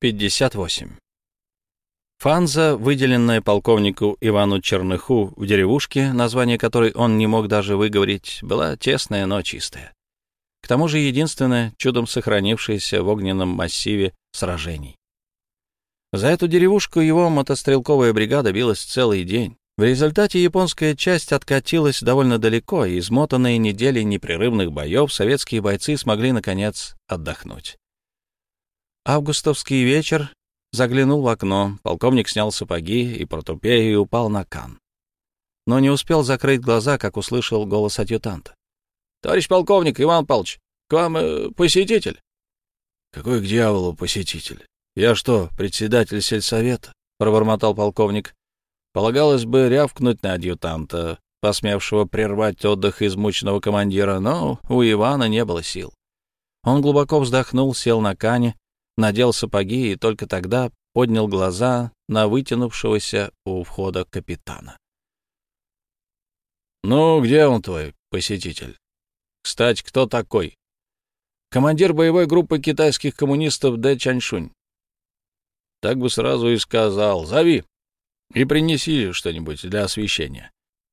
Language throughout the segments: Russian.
58. Фанза, выделенная полковнику Ивану Черныху в деревушке, название которой он не мог даже выговорить, была тесная, но чистая. К тому же единственное чудом сохранившееся в огненном массиве сражений. За эту деревушку его мотострелковая бригада билась целый день. В результате японская часть откатилась довольно далеко, и измотанные недели непрерывных боев советские бойцы смогли, наконец, отдохнуть. Августовский вечер заглянул в окно, полковник снял сапоги и портупею и упал на кан. Но не успел закрыть глаза, как услышал голос адъютанта. — Товарищ полковник, Иван Павлович, к вам э, посетитель. — Какой к дьяволу посетитель? Я что, председатель сельсовета? — пробормотал полковник. Полагалось бы рявкнуть на адъютанта, посмевшего прервать отдых измученного командира, но у Ивана не было сил. Он глубоко вздохнул, сел на кане, надел сапоги и только тогда поднял глаза на вытянувшегося у входа капитана. «Ну, где он твой посетитель? Кстати, кто такой?» «Командир боевой группы китайских коммунистов Дэ Чаньшунь». «Так бы сразу и сказал. Зови и принеси что-нибудь для освещения».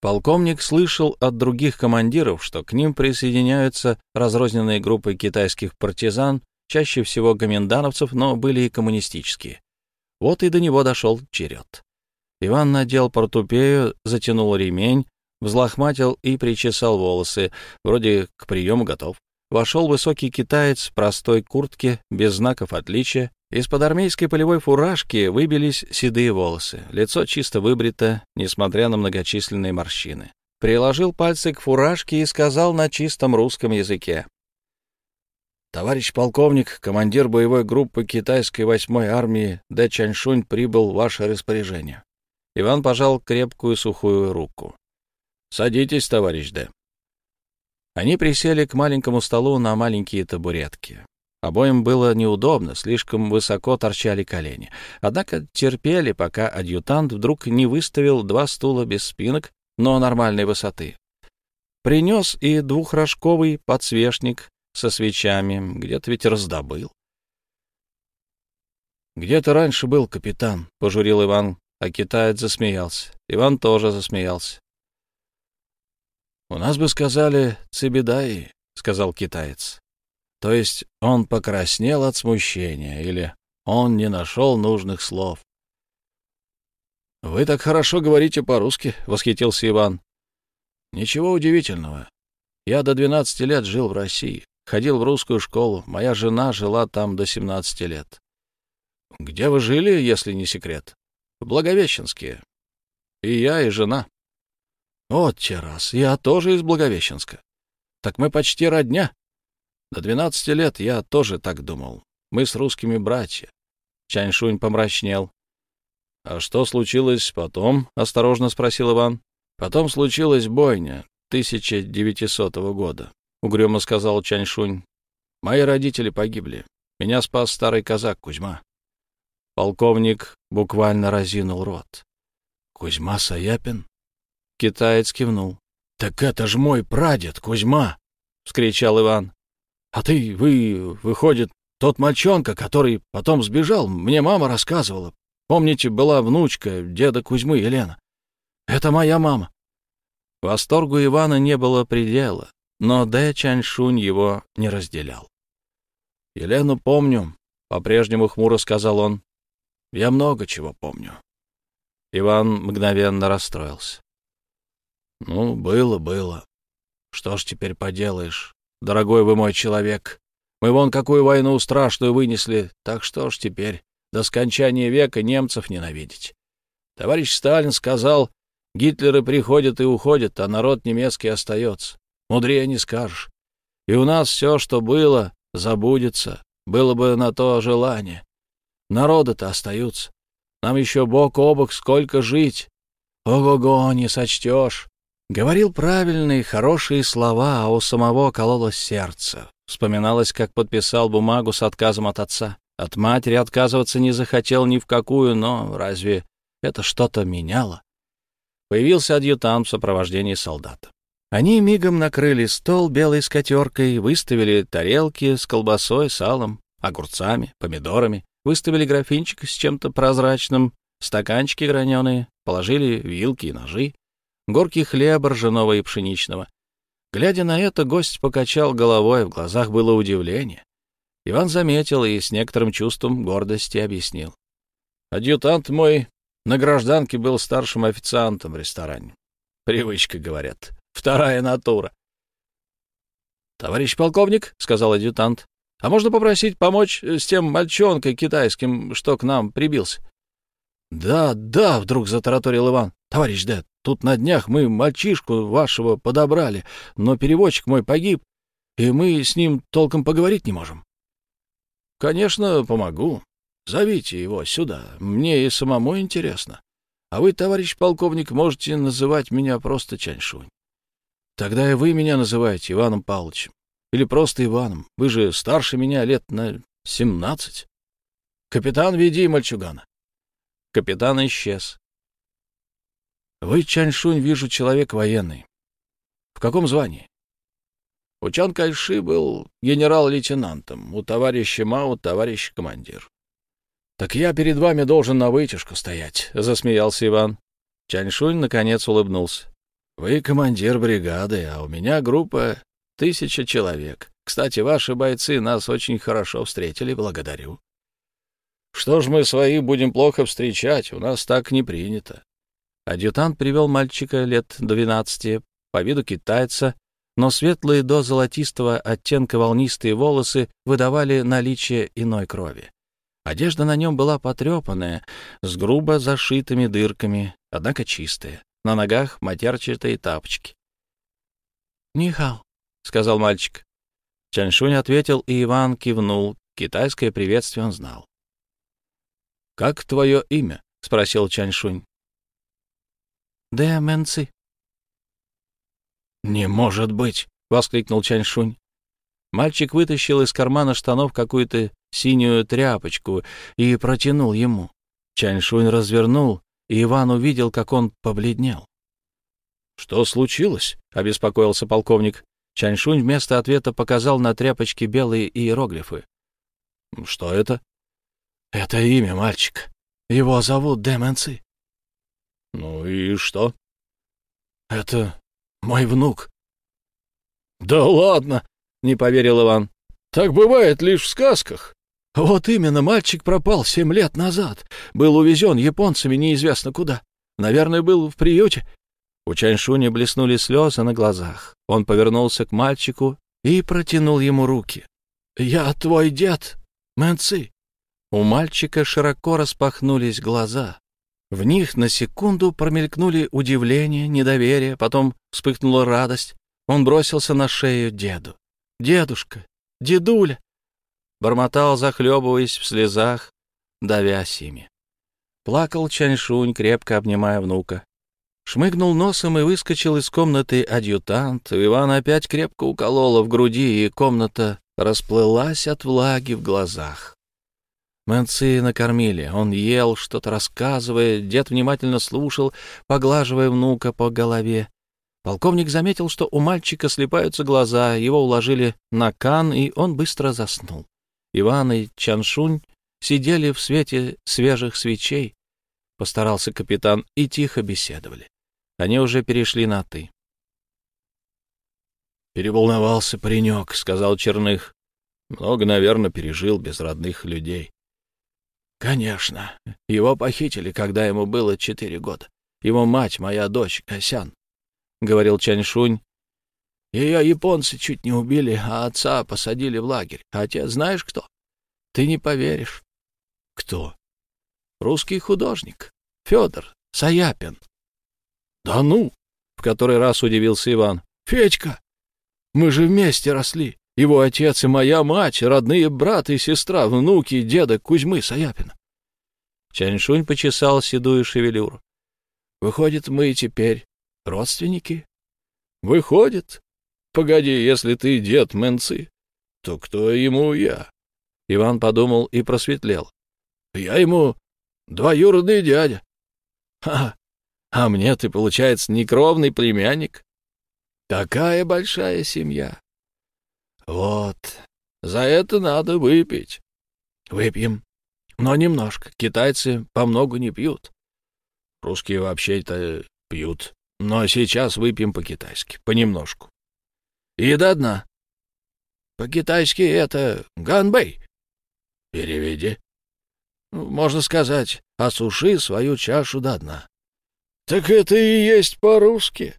Полковник слышал от других командиров, что к ним присоединяются разрозненные группы китайских партизан чаще всего гоминдановцев, но были и коммунистические. Вот и до него дошел черед. Иван надел портупею, затянул ремень, взлохматил и причесал волосы, вроде к приему готов. Вошел высокий китаец в простой куртке, без знаков отличия. Из-под армейской полевой фуражки выбились седые волосы. Лицо чисто выбрито, несмотря на многочисленные морщины. Приложил пальцы к фуражке и сказал на чистом русском языке. Товарищ полковник, командир боевой группы китайской 8-й армии Дэ Чаньшунь прибыл в ваше распоряжение. Иван пожал крепкую сухую руку. Садитесь, товарищ Дэ. Они присели к маленькому столу на маленькие табуретки. Обоим было неудобно, слишком высоко торчали колени. Однако терпели, пока адъютант вдруг не выставил два стула без спинок, но нормальной высоты. Принес и двухрожковый подсвечник со свечами, где-то ведь раздобыл. «Где ты раньше был, капитан?» — пожурил Иван, а китаец засмеялся. Иван тоже засмеялся. «У нас бы сказали «цибедаи», — сказал китаец. То есть он покраснел от смущения или он не нашел нужных слов. «Вы так хорошо говорите по-русски», — восхитился Иван. «Ничего удивительного. Я до двенадцати лет жил в России. Ходил в русскую школу. Моя жена жила там до 17 лет. Где вы жили, если не секрет? В Благовещенске. И я, и жена. Вот те раз. Я тоже из Благовещенска. Так мы почти родня. До 12 лет я тоже так думал. Мы с русскими братья. Чаньшунь помрачнел. — А что случилось потом? — осторожно спросил Иван. — Потом случилась бойня 1900 года угрюмо сказал Чаньшунь. Мои родители погибли. Меня спас старый казак Кузьма. Полковник буквально разинул рот. Кузьма Саяпин? Китаец кивнул. Так это ж мой прадед Кузьма, вскричал Иван. А ты, вы, выходит, тот мальчонка, который потом сбежал, мне мама рассказывала. Помните, была внучка деда Кузьмы Елена. Это моя мама. Восторгу Ивана не было предела. Но Дэ Чаньшунь его не разделял. «Елену помню», — по-прежнему хмуро сказал он. «Я много чего помню». Иван мгновенно расстроился. «Ну, было, было. Что ж теперь поделаешь, дорогой вы мой человек? Мы вон какую войну страшную вынесли, так что ж теперь до скончания века немцев ненавидеть? Товарищ Сталин сказал, Гитлеры приходят и уходят, а народ немецкий остается. Мудрее не скажешь. И у нас все, что было, забудется. Было бы на то желание. Народы-то остаются. Нам еще бок о бок сколько жить. Ого-го, не сочтешь. Говорил правильные, хорошие слова, а у самого кололось сердце. Вспоминалось, как подписал бумагу с отказом от отца. От матери отказываться не захотел ни в какую, но разве это что-то меняло? Появился адъютант в сопровождении солдата. Они мигом накрыли стол белой скатеркой, выставили тарелки с колбасой, салом, огурцами, помидорами, выставили графинчик с чем-то прозрачным, стаканчики граненые, положили вилки и ножи, горки хлеба ржаного и пшеничного. Глядя на это, гость покачал головой, в глазах было удивление. Иван заметил и с некоторым чувством гордости объяснил. Адъютант мой на гражданке был старшим официантом в ресторане. Привычка, говорят. Вторая натура. «Товарищ полковник», — сказал адъютант, — «а можно попросить помочь с тем мальчонкой китайским, что к нам прибился?» «Да, да», — вдруг затараторил Иван. «Товарищ Дэд, тут на днях мы мальчишку вашего подобрали, но переводчик мой погиб, и мы с ним толком поговорить не можем». «Конечно, помогу. Зовите его сюда. Мне и самому интересно. А вы, товарищ полковник, можете называть меня просто Чаньшунь. Тогда и вы меня называете Иваном Павловичем. Или просто Иваном. Вы же старше меня лет на семнадцать. Капитан, веди мальчугана. Капитан исчез. Вы, Чаньшунь, вижу, человек военный. В каком звании? У Чан Кайши был генерал-лейтенантом, у товарища Мао товарищ командир. — Так я перед вами должен на вытяжку стоять, — засмеялся Иван. Чаньшунь наконец улыбнулся. — Вы командир бригады, а у меня группа тысяча человек. Кстати, ваши бойцы нас очень хорошо встретили, благодарю. — Что ж мы своих будем плохо встречать, у нас так не принято. Адъютант привел мальчика лет двенадцати, по виду китайца, но светлые до золотистого оттенка волнистые волосы выдавали наличие иной крови. Одежда на нем была потрепанная, с грубо зашитыми дырками, однако чистая. На ногах матерчатые тапочки. «Нихао», — сказал мальчик. Чаншунь ответил, и Иван кивнул. Китайское приветствие он знал. «Как твое имя?» — спросил Чаншунь. «Дэ Мэнци». «Не может быть!» — воскликнул Чаншунь. Мальчик вытащил из кармана штанов какую-то синюю тряпочку и протянул ему. Чаньшунь развернул, и Иван увидел, как он побледнел. — Что случилось? — обеспокоился полковник. Чаньшунь вместо ответа показал на тряпочке белые иероглифы. — Что это? — Это имя мальчика. Его зовут Дэмэнци. — Ну и что? — Это мой внук. — Да ладно! — не поверил Иван. — Так бывает лишь в сказках. Вот именно, мальчик пропал семь лет назад. Был увезен японцами неизвестно куда. Наверное, был в приюте. У Чаньшуни блеснули слезы на глазах. Он повернулся к мальчику и протянул ему руки. «Я твой дед, Мэнци». У мальчика широко распахнулись глаза. В них на секунду промелькнули удивление, недоверие, потом вспыхнула радость. Он бросился на шею деду. «Дедушка! Дедуля! Бормотал, захлебываясь в слезах, давясь ими. Плакал Чаньшунь, крепко обнимая внука. Шмыгнул носом и выскочил из комнаты адъютант. Иван опять крепко уколола в груди, и комната расплылась от влаги в глазах. Мэнцы накормили. Он ел, что-то рассказывая. Дед внимательно слушал, поглаживая внука по голове. Полковник заметил, что у мальчика слепаются глаза, его уложили на кан, и он быстро заснул. Иван и Чаншунь сидели в свете свежих свечей, постарался капитан, и тихо беседовали. Они уже перешли на «ты». «Переволновался паренек», — сказал Черных. «Много, наверное, пережил без родных людей». «Конечно. Его похитили, когда ему было четыре года. Его мать, моя дочь, Косян», — говорил Чаньшунь. «Ее японцы чуть не убили, а отца посадили в лагерь. Отец знаешь кто? Ты не поверишь. Кто? Русский художник. Федор Саяпин. Да ну! В который раз удивился Иван. Федька! Мы же вместе росли. Его отец и моя мать, родные брат и сестра, внуки деда Кузьмы Саяпина. Чаньшунь почесал седую шевелюру. Выходит, мы теперь родственники? Выходит. Погоди, если ты дед Мэнцы, то кто ему я? Иван подумал и просветлел. «Я ему двоюродный дядя». «Ха! А мне ты, получается, некровный племянник?» «Такая большая семья». «Вот, за это надо выпить». «Выпьем». Но немножко. Китайцы по много не пьют. Русские вообще-то пьют. Но сейчас выпьем по-китайски, понемножку. И до дна. По-китайски это ганбэй. Переведи. Можно сказать, осуши свою чашу до дна. Так это и есть по-русски.